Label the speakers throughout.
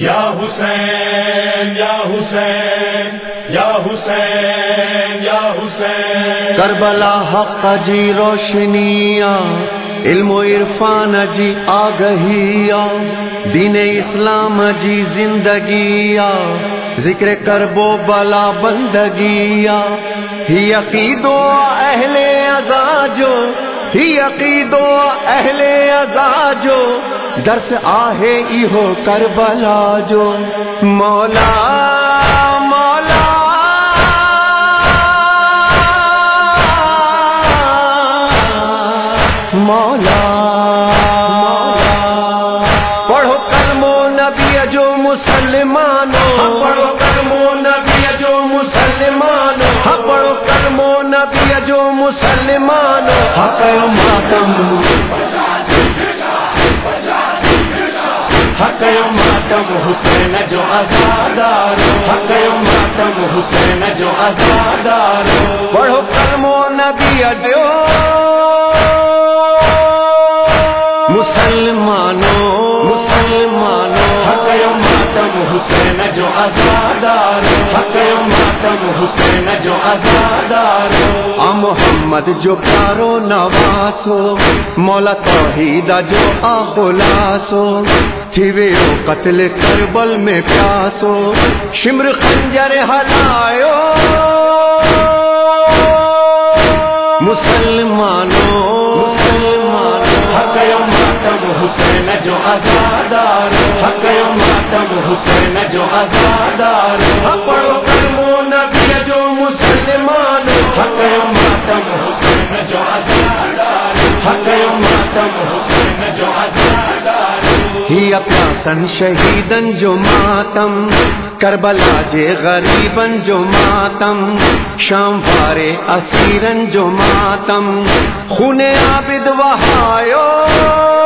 Speaker 1: یا حسین یا حسین یا حسین یا حسین۔
Speaker 2: کربلا حق جی روشنیا علم و عرفان جی آگہیا دین اسلام جی زندگیا ذکر کربو بلا بندگیا ہی عقیدو اہل ازاجو ہی عقیدو اہل ازاجو درس آہے ایہو کربلا جو مولا مولا۔ مولا پڑھو کرمو نبی جو مسلمانوں۔
Speaker 1: پڑھو کرمو نبی جو مسلمانوں۔
Speaker 2: پڑھو کرمو نبی جو مسلمانوں۔ حق ماتم
Speaker 1: حق ماتم حسین جو آزادار حق ماتم حسین جو آزادار
Speaker 2: بڑھو کرمو نبی جو
Speaker 1: مسلمان حسین جو آزادار حق ماتم حسین جو آزادار
Speaker 2: آ محمد جو پیارو نواسو مولا توحید جو آ بلاسو تھی قتل کربل میں پیاسو شمر خنجر ہلایو مسلمانوں مسلمانوں۔
Speaker 1: حق ماتم حسین جو آزادار حق ماتم حسین جو آزادار پڑھو کرمو نبی جو مسلمان حق ماتم حسین جو آزادار حق ماتم حسین جو آزادار
Speaker 2: ہی اپنا شہیدن جو ماتم کربلا جے غریبن جو ماتم شام وارے اسیرن جو ماتم خون عابد وہایو۔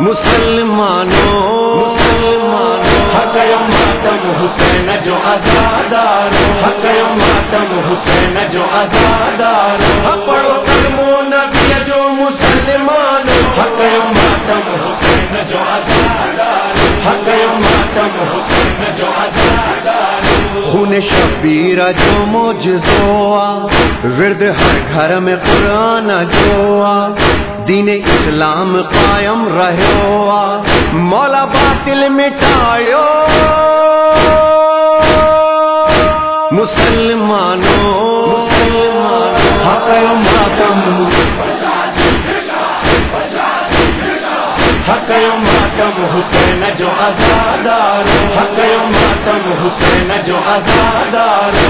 Speaker 2: مسلمانوں مسلمانوں
Speaker 1: ماتم حسین جو آزادار حق ماتم حسین جو آزادار پڑھو کرمو نبی جو مسلمان ماتم حسین جو آزادار ماتم حسین جو آزادار
Speaker 2: خون جو موجزوا ورد ہر گھر میں قرآن جوا دین اسلام قائم رہو، مولا باطل مٹایو مسلمانوں مسلمانوں
Speaker 1: حق ماتم حق حسین جو آزادار حق ماتم حسین جو آزادار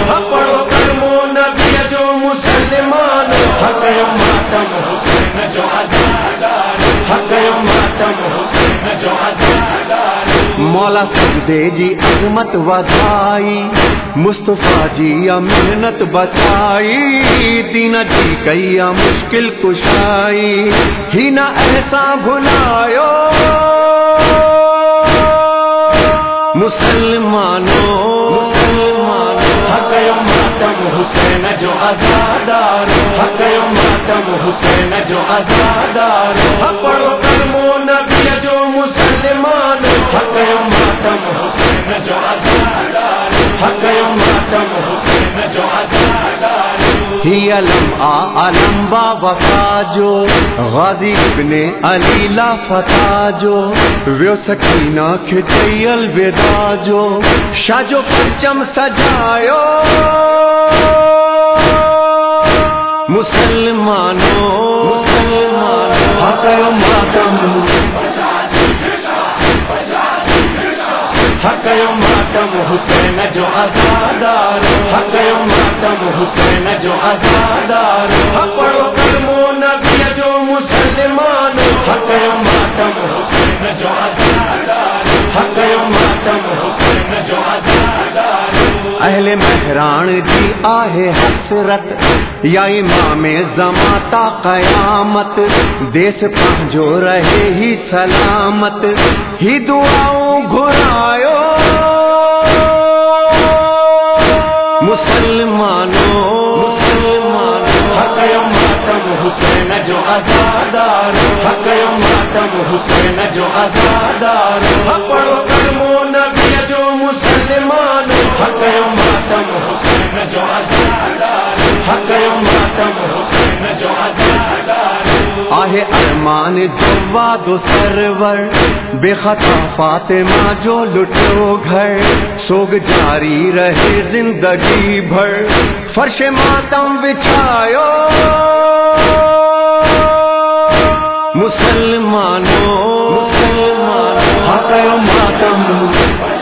Speaker 1: آزادار
Speaker 2: مولا سجدے جی عظمت ودائی مصطفیٰ جی یا محنت بچائی، دینا جی کئی مشکل کشائی، ہی نہ ایسا بھلایو مسلمانوں
Speaker 1: حسین جو آزادار حق ماتم حسین جو آزادار پڑھو کرمو نبی جو مسلم مسلمان حق ماتم، حسین جو حق ماتم، حسین جو
Speaker 2: ہی علم، آ علم با وفا جو، غازی ابن علی لا فتح جو، ویو سکینہ کھچئی الوداع جو، شاہ جو پرچم سجایو۔ مسلمانوں مسلمانوں،
Speaker 1: حق حق ماتم حسین جو آزادار حق ماتم حسین جو آزادار پڑھو کرمو نبی جو مسلمان حق ماتم حسین جو آزادار حق ماتم حسین جو آزادار
Speaker 2: اہل مہران جی آہے حسرت، یا امام زماتا قیامت۔ دیس پہنجو رہے ہی سلامت۔ ہی دعاؤں گھرایو مسلمانوں مسلمانوں
Speaker 1: حق ماتم
Speaker 2: حسین جو ازادار حق ماتم حسین جو ازادار پڑھو کرمو نبی جو مسلمان حق ماتم حسین جو ازادار حق ماتم حسین
Speaker 3: آہ ارمان جو واد و سرور، بے خطا فاطمہ جو لٹو گھر، سوگ جاری رہے زندگی بھر۔ فرش ماتم بچھاؤ مسلمانوں مسلمانوں،
Speaker 2: حق ماتم۔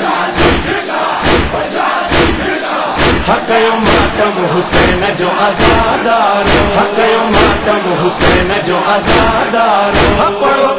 Speaker 2: حق ماتم حسین جو آزادار حق ماتم حسین جو آزادار پڑھو